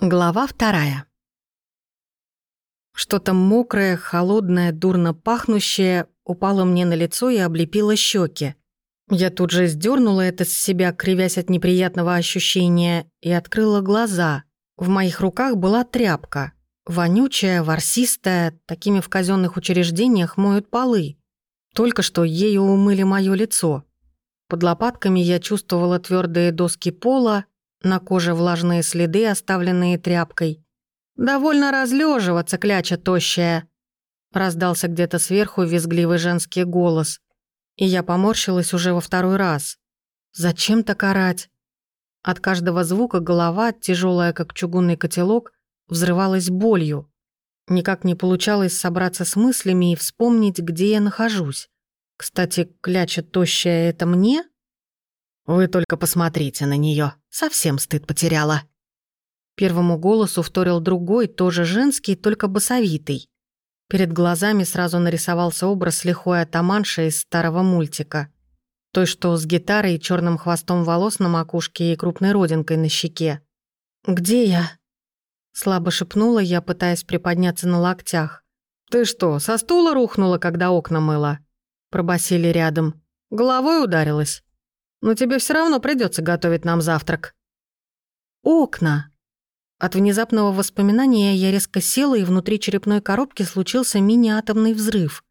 Глава вторая. Что-то мокрое, холодное, дурно пахнущее упало мне на лицо и облепило щеки. Я тут же сдернула это с себя, кривясь от неприятного ощущения, и открыла глаза. В моих руках была тряпка. Вонючая, ворсистая, такими в казенных учреждениях моют полы. Только что ею умыли мое лицо. Под лопатками я чувствовала твердые доски пола, на коже влажные следы, оставленные тряпкой. «Довольно разлеживаться, кляча тощая!» Раздался где-то сверху визгливый женский голос. И я поморщилась уже во второй раз. «Зачем так орать?» От каждого звука голова, тяжелая как чугунный котелок, взрывалась болью. Никак не получалось собраться с мыслями и вспомнить, где я нахожусь. Кстати, кляча тощая — это мне? Вы только посмотрите на нее, совсем стыд потеряла. Первому голосу вторил другой, тоже женский, только басовитый. Перед глазами сразу нарисовался образ лихой атаманши из старого мультика. Той, что с гитарой и черным хвостом волос на макушке и крупной родинкой на щеке. «Где я?» Слабо шепнула я, пытаясь приподняться на локтях. «Ты что, со стула рухнула, когда окна мыла?» Пробасили рядом. «Головой ударилась?» Но тебе все равно придется готовить нам завтрак». «Окна!» От внезапного воспоминания я резко села, и внутри черепной коробки случился мини-атомный взрыв.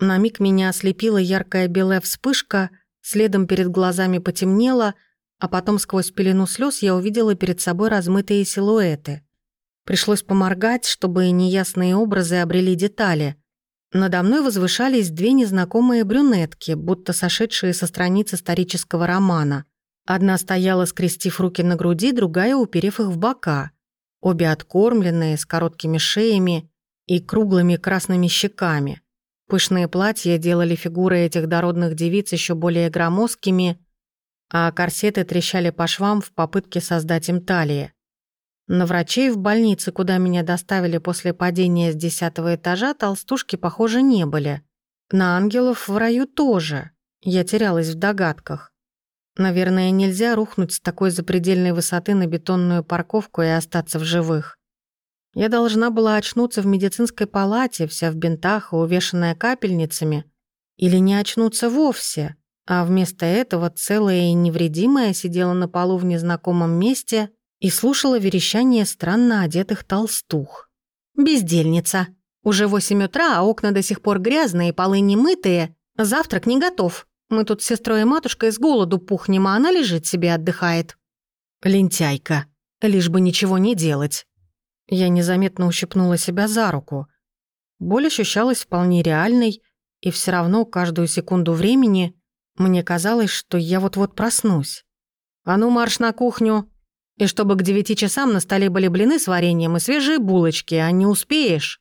На миг меня ослепила яркая белая вспышка, следом перед глазами потемнело, а потом сквозь пелену слез я увидела перед собой размытые силуэты. Пришлось поморгать, чтобы неясные образы обрели детали. Надо мной возвышались две незнакомые брюнетки, будто сошедшие со страниц исторического романа. Одна стояла, скрестив руки на груди, другая, уперев их в бока. Обе откормленные, с короткими шеями и круглыми красными щеками. Пышные платья делали фигуры этих дородных девиц еще более громоздкими, а корсеты трещали по швам в попытке создать им талии. На врачей в больнице, куда меня доставили после падения с десятого этажа, толстушки, похоже, не были. На ангелов в раю тоже. Я терялась в догадках. Наверное, нельзя рухнуть с такой запредельной высоты на бетонную парковку и остаться в живых. Я должна была очнуться в медицинской палате, вся в бинтах и увешанная капельницами. Или не очнуться вовсе, а вместо этого целая и невредимая сидела на полу в незнакомом месте — и слушала верещание странно одетых толстух. «Бездельница. Уже восемь утра, а окна до сих пор грязные, полы не мытые. Завтрак не готов. Мы тут с сестрой и матушкой с голоду пухнем, а она лежит себе отдыхает». «Лентяйка. Лишь бы ничего не делать». Я незаметно ущипнула себя за руку. Боль ощущалась вполне реальной, и все равно каждую секунду времени мне казалось, что я вот-вот проснусь. «А ну, марш на кухню!» И чтобы к девяти часам на столе были блины с вареньем и свежие булочки, а не успеешь.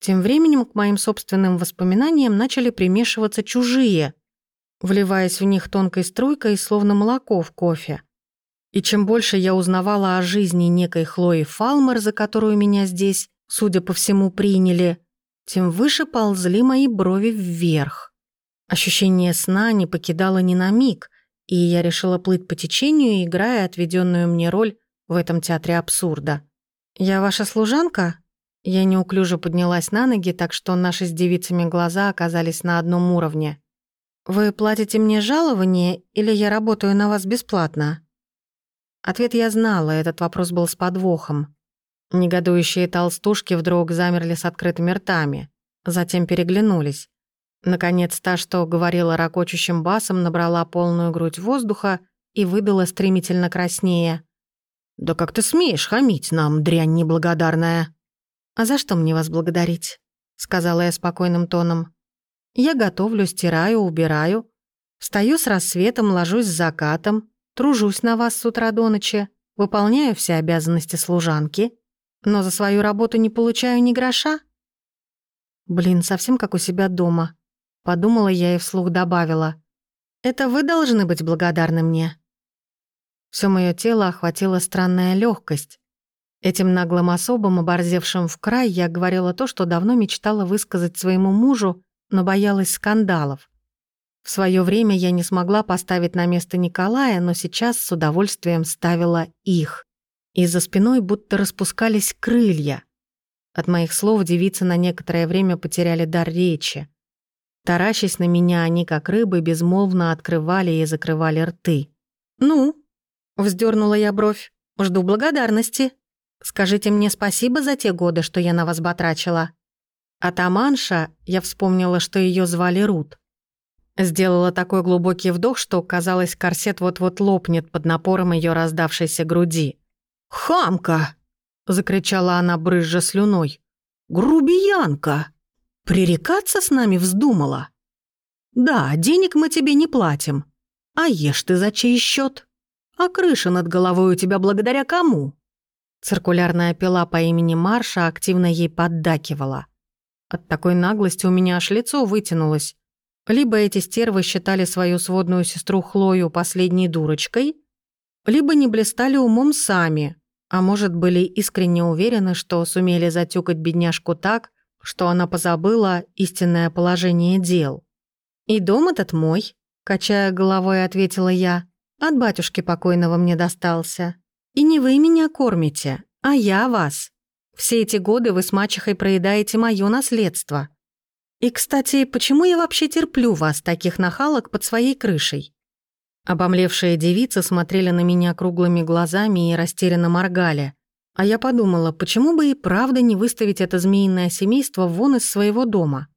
Тем временем к моим собственным воспоминаниям начали примешиваться чужие, вливаясь в них тонкой струйкой, словно молоко в кофе. И чем больше я узнавала о жизни некой Хлои Фалмер, за которую меня здесь, судя по всему, приняли, тем выше ползли мои брови вверх. Ощущение сна не покидало ни на миг, и я решила плыть по течению, играя отведенную мне роль в этом театре абсурда. «Я ваша служанка?» Я неуклюже поднялась на ноги, так что наши с девицами глаза оказались на одном уровне. «Вы платите мне жалование или я работаю на вас бесплатно?» Ответ я знала, этот вопрос был с подвохом. Негодующие толстушки вдруг замерли с открытыми ртами, затем переглянулись. Наконец, та, что говорила ракочущим басом, набрала полную грудь воздуха и выдала стремительно краснее. «Да как ты смеешь хамить нам, дрянь неблагодарная?» «А за что мне вас благодарить?» — сказала я спокойным тоном. «Я готовлю, стираю, убираю. Встаю с рассветом, ложусь с закатом, тружусь на вас с утра до ночи, выполняю все обязанности служанки, но за свою работу не получаю ни гроша». Блин, совсем как у себя дома. Подумала я и вслух добавила. «Это вы должны быть благодарны мне». Все мое тело охватила странная легкость. Этим наглым особам, оборзевшим в край, я говорила то, что давно мечтала высказать своему мужу, но боялась скандалов. В свое время я не смогла поставить на место Николая, но сейчас с удовольствием ставила их. и за спиной будто распускались крылья. От моих слов девицы на некоторое время потеряли дар речи. Таращась на меня, они, как рыбы, безмолвно открывали и закрывали рты. «Ну?» — вздернула я бровь. «Жду благодарности. Скажите мне спасибо за те годы, что я на вас батрачила». Атаманша, я вспомнила, что ее звали Рут. Сделала такой глубокий вдох, что, казалось, корсет вот-вот лопнет под напором ее раздавшейся груди. «Хамка!» — закричала она, брызжа слюной. «Грубиянка! Пререкаться с нами вздумала? Да, денег мы тебе не платим. А ешь ты за чей счет? А крыша над головой у тебя благодаря кому?» Циркулярная пила по имени Марша активно ей поддакивала. От такой наглости у меня аж лицо вытянулось. Либо эти стервы считали свою сводную сестру Хлою последней дурочкой, либо не блистали умом сами, а может, были искренне уверены, что сумели затюкать бедняжку так, что она позабыла истинное положение дел. «И дом этот мой», — качая головой, ответила я, «от батюшки покойного мне достался. И не вы меня кормите, а я вас. Все эти годы вы с мачехой проедаете мое наследство. И, кстати, почему я вообще терплю вас, таких нахалок, под своей крышей? Обомлевшие девицы смотрели на меня круглыми глазами и растерянно моргали. А я подумала, почему бы и правда не выставить это змеиное семейство вон из своего дома?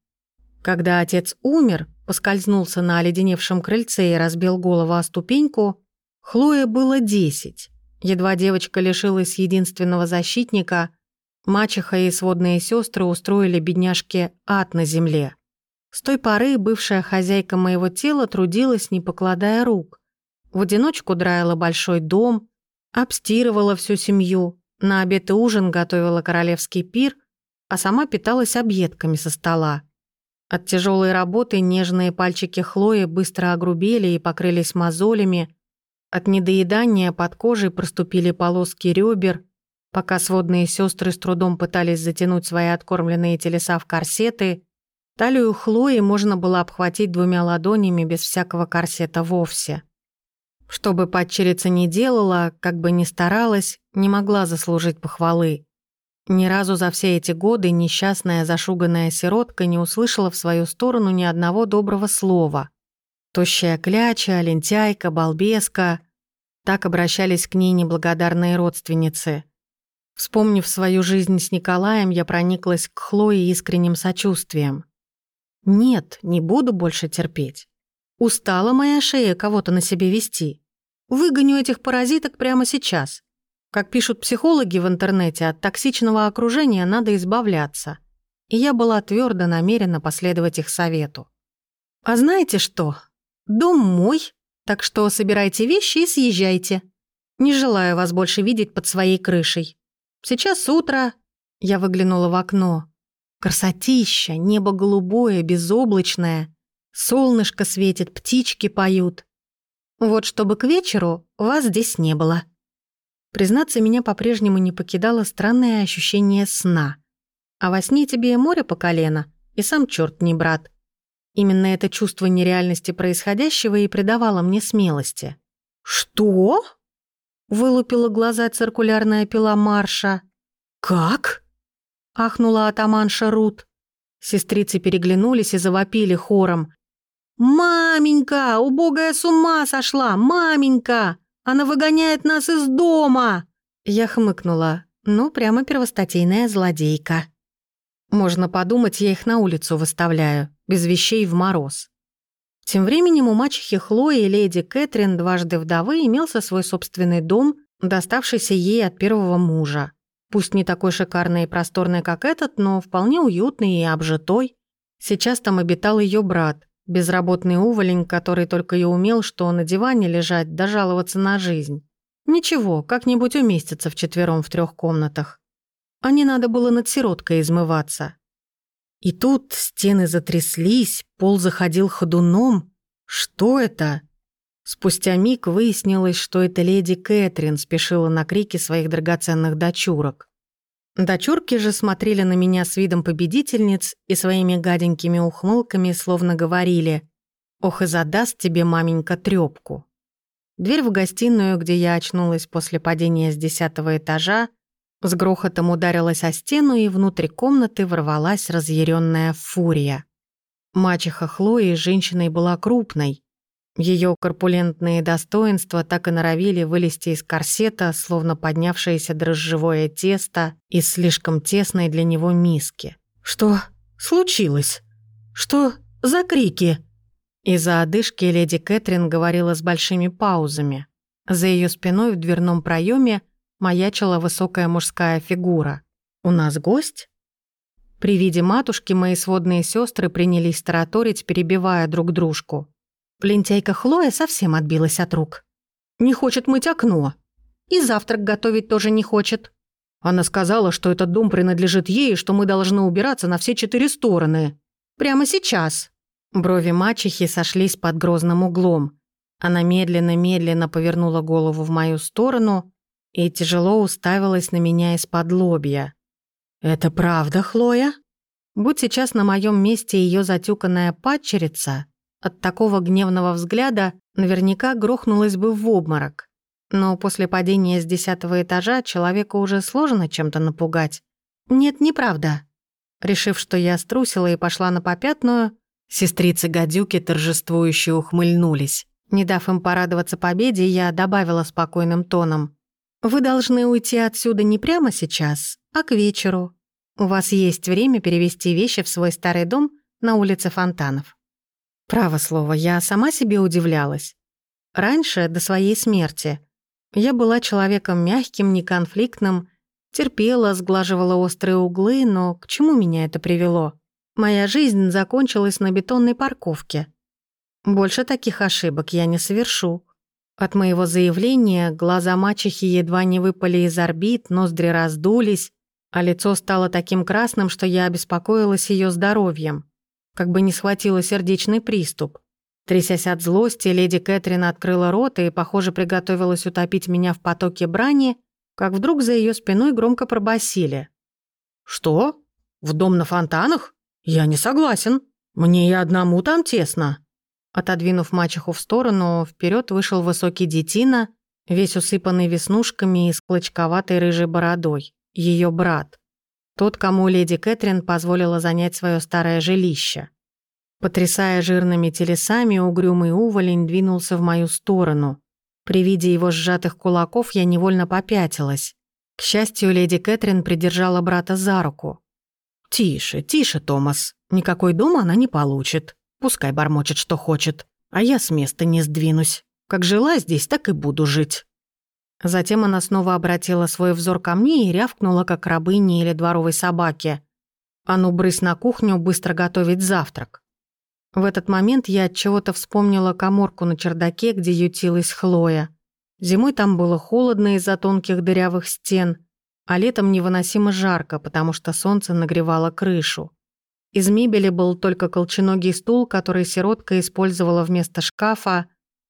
Когда отец умер, поскользнулся на оледеневшем крыльце и разбил голову о ступеньку, Хлое было десять. Едва девочка лишилась единственного защитника, мачеха и сводные сестры устроили бедняжке ад на земле. С той поры бывшая хозяйка моего тела трудилась, не покладая рук. В одиночку драила большой дом, обстирывала всю семью, на обед и ужин готовила королевский пир, а сама питалась объедками со стола. От тяжелой работы нежные пальчики Хлои быстро огрубели и покрылись мозолями. От недоедания под кожей проступили полоски ребер, пока сводные сестры с трудом пытались затянуть свои откормленные телеса в корсеты, Талию Хлои можно было обхватить двумя ладонями без всякого корсета вовсе. Что бы падчерица ни делала, как бы ни старалась, не могла заслужить похвалы. Ни разу за все эти годы несчастная зашуганная сиротка не услышала в свою сторону ни одного доброго слова. Тощая кляча, лентяйка, балбеска — так обращались к ней неблагодарные родственницы. Вспомнив свою жизнь с Николаем, я прониклась к Хлое искренним сочувствием. Нет, не буду больше терпеть. Устала моя шея кого-то на себе вести. Выгоню этих паразиток прямо сейчас. Как пишут психологи в интернете, от токсичного окружения надо избавляться. И я была твердо намерена последовать их совету. А знаете что? Дом мой, так что собирайте вещи и съезжайте. Не желаю вас больше видеть под своей крышей. Сейчас утро. Я выглянула в окно. Красотища, небо голубое, безоблачное. Солнышко светит, птички поют. Вот чтобы к вечеру вас здесь не было. Признаться, меня по-прежнему не покидало странное ощущение сна. А во сне тебе море по колено, и сам черт не брат. Именно это чувство нереальности происходящего и придавало мне смелости. «Что?» — вылупила глаза циркулярная пила Марша. «Как?» ахнула атаманша Рут. Сестрицы переглянулись и завопили хором. «Маменька! Убогая с ума сошла! Маменька! Она выгоняет нас из дома!» Я хмыкнула. «Ну, прямо первостатейная злодейка». Можно подумать, я их на улицу выставляю, без вещей в мороз. Тем временем у мачехи Хлои и леди Кэтрин, дважды вдовы, имелся свой собственный дом, доставшийся ей от первого мужа. Пусть не такой шикарный и просторный, как этот, но вполне уютный и обжитой. Сейчас там обитал ее брат, безработный уволень, который только и умел, что на диване лежать да на жизнь. Ничего, как-нибудь уместится вчетвером в трех комнатах. А не надо было над сироткой измываться. И тут стены затряслись, пол заходил ходуном. Что это? Спустя миг выяснилось, что это леди Кэтрин спешила на крики своих драгоценных дочурок. Дочурки же смотрели на меня с видом победительниц и своими гаденькими ухмылками словно говорили «Ох и задаст тебе маменька трёпку». Дверь в гостиную, где я очнулась после падения с десятого этажа, с грохотом ударилась о стену, и внутрь комнаты ворвалась разъяренная фурия. Мачеха Хлои женщиной была крупной. Ее корпулентные достоинства так и норовили вылезти из корсета, словно поднявшееся дрожжевое тесто из слишком тесной для него миски. «Что случилось? Что за крики?» Из-за одышки леди Кэтрин говорила с большими паузами. За ее спиной в дверном проеме маячила высокая мужская фигура. «У нас гость?» При виде матушки мои сводные сестры принялись тараторить, перебивая друг дружку. Лентяйка Хлоя совсем отбилась от рук. «Не хочет мыть окно. И завтрак готовить тоже не хочет. Она сказала, что этот дом принадлежит ей и что мы должны убираться на все четыре стороны. Прямо сейчас». Брови мачехи сошлись под грозным углом. Она медленно-медленно повернула голову в мою сторону и тяжело уставилась на меня из-под лобья. «Это правда, Хлоя?» Будь сейчас на моем месте ее затюканная падчерица, от такого гневного взгляда наверняка грохнулась бы в обморок. Но после падения с десятого этажа человека уже сложно чем-то напугать. «Нет, неправда». Решив, что я струсила и пошла на попятную, Сестрицы-гадюки торжествующе ухмыльнулись. Не дав им порадоваться победе, я добавила спокойным тоном. «Вы должны уйти отсюда не прямо сейчас, а к вечеру. У вас есть время перевести вещи в свой старый дом на улице Фонтанов». Право слово, я сама себе удивлялась. Раньше, до своей смерти, я была человеком мягким, неконфликтным, терпела, сглаживала острые углы, но к чему меня это привело? Моя жизнь закончилась на бетонной парковке. Больше таких ошибок я не совершу. От моего заявления глаза мачехи едва не выпали из орбит, ноздри раздулись, а лицо стало таким красным, что я обеспокоилась ее здоровьем. Как бы не схватила сердечный приступ. Трясясь от злости, леди Кэтрин открыла рот и, похоже, приготовилась утопить меня в потоке брани, как вдруг за ее спиной громко пробасили. «Что? В дом на фонтанах? «Я не согласен. Мне и одному там тесно». Отодвинув мачеху в сторону, вперед вышел высокий детина, весь усыпанный веснушками и с клочковатой рыжей бородой. Ее брат. Тот, кому леди Кэтрин позволила занять свое старое жилище. Потрясая жирными телесами, угрюмый уволень двинулся в мою сторону. При виде его сжатых кулаков я невольно попятилась. К счастью, леди Кэтрин придержала брата за руку. «Тише, тише, Томас. Никакой дома она не получит. Пускай бормочет, что хочет. А я с места не сдвинусь. Как жила здесь, так и буду жить». Затем она снова обратила свой взор ко мне и рявкнула, как рабыне или дворовой собаке. «А ну, брысь на кухню, быстро готовить завтрак». В этот момент я от чего-то вспомнила коморку на чердаке, где ютилась Хлоя. Зимой там было холодно из-за тонких дырявых стен, а летом невыносимо жарко, потому что солнце нагревало крышу. Из мебели был только колченогий стул, который сиротка использовала вместо шкафа,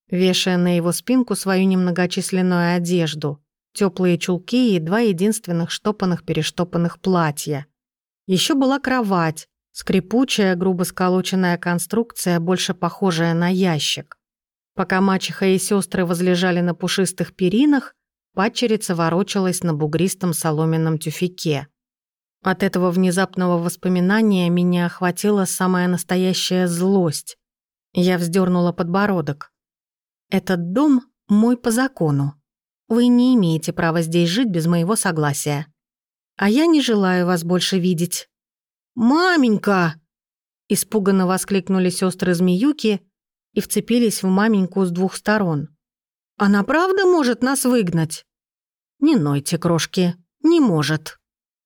вешая на его спинку свою немногочисленную одежду, теплые чулки и два единственных штопанных-перештопанных платья. Еще была кровать, скрипучая, грубо сколоченная конструкция, больше похожая на ящик. Пока мачеха и сестры возлежали на пушистых перинах, Падчерица ворочалась на бугристом соломенном тюфике. От этого внезапного воспоминания меня охватила самая настоящая злость. Я вздернула подбородок. «Этот дом мой по закону. Вы не имеете права здесь жить без моего согласия. А я не желаю вас больше видеть». «Маменька!» Испуганно воскликнули сестры змеюки и вцепились в маменьку с двух сторон. «Она правда может нас выгнать?» «Не нойте, крошки, не может».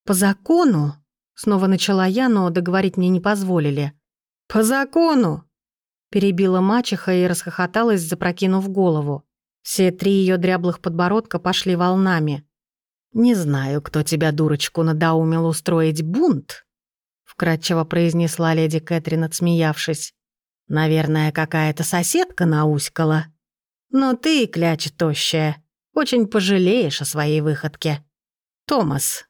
«По закону?» Снова начала я, но договорить мне не позволили. «По закону!» Перебила мачеха и расхохоталась, запрокинув голову. Все три ее дряблых подбородка пошли волнами. «Не знаю, кто тебя, дурочку, надоумил устроить бунт», вкратчиво произнесла леди Кэтрин, отсмеявшись. «Наверное, какая-то соседка науськала. Но ты, кляч тощая, очень пожалеешь о своей выходке. Томас».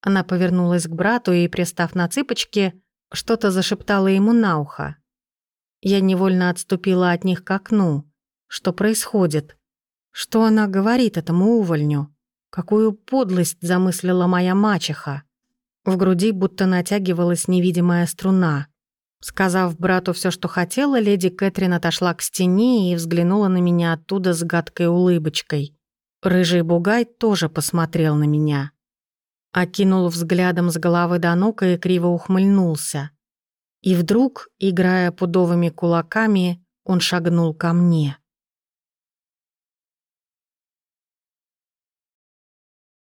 Она повернулась к брату и, пристав на цыпочки, что-то зашептала ему на ухо. Я невольно отступила от них к окну. Что происходит? Что она говорит этому увольню? Какую подлость замыслила моя мачеха? В груди будто натягивалась невидимая струна. Сказав брату все, что хотела, леди Кэтрин отошла к стене и взглянула на меня оттуда с гадкой улыбочкой. Рыжий бугай тоже посмотрел на меня. Окинул взглядом с головы до ног и криво ухмыльнулся. И вдруг, играя пудовыми кулаками, он шагнул ко мне.